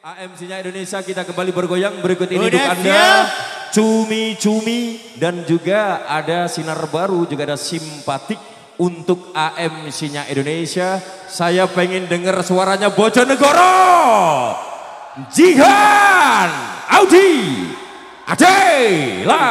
AMC-nya Indonesia kita kembali bergoyang berikut ini Udah untuk Anda. Cumi-cumi dan juga ada sinar baru juga ada simpatik untuk AMC-nya Indonesia. Saya pengen dengar suaranya Bojonegoro. Jihan Audi Adela.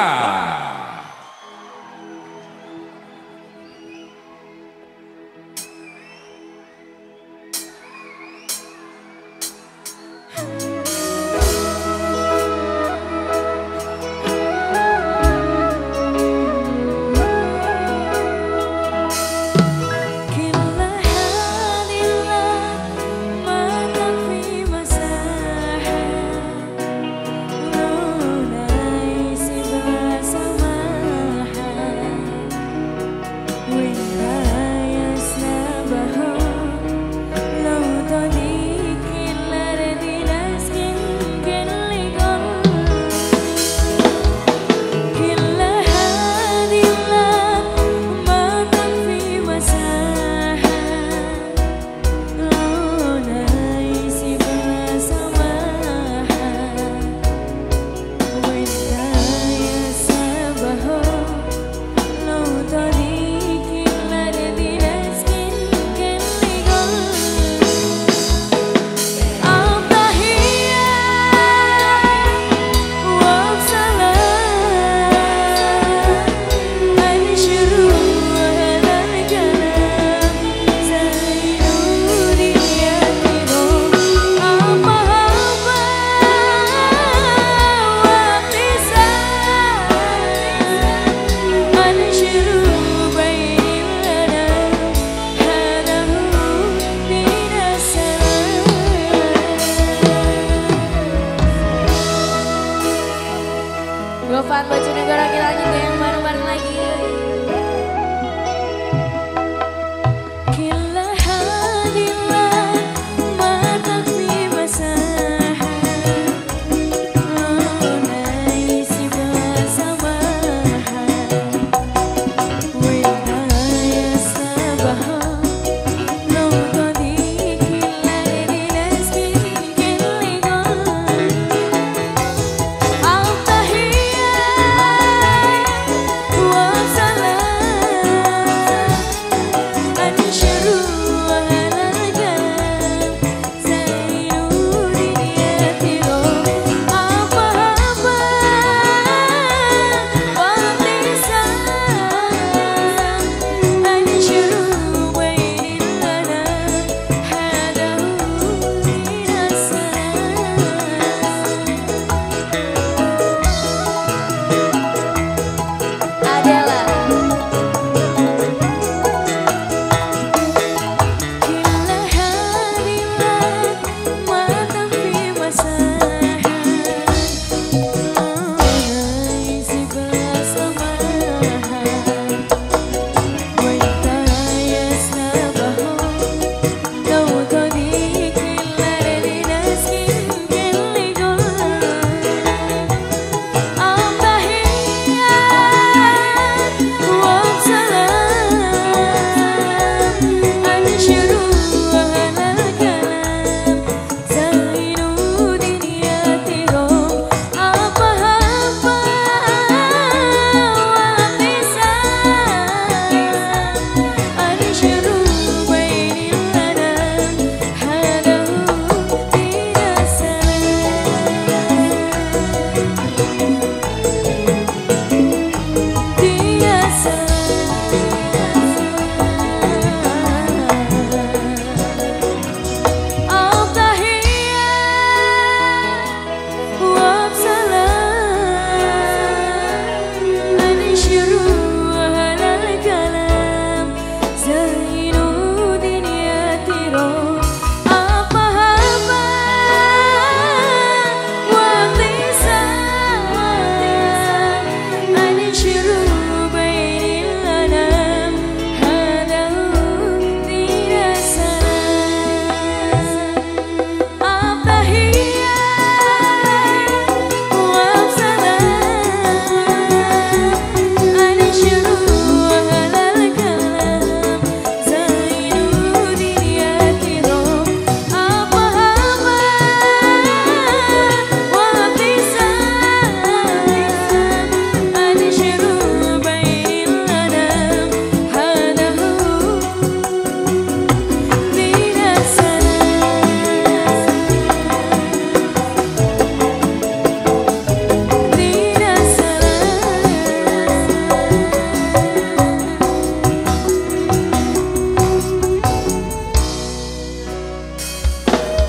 Aha.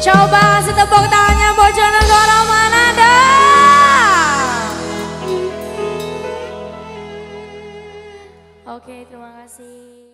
Kasih tepuk tangannya Bojonegoro Manado. Oke, terima kasih.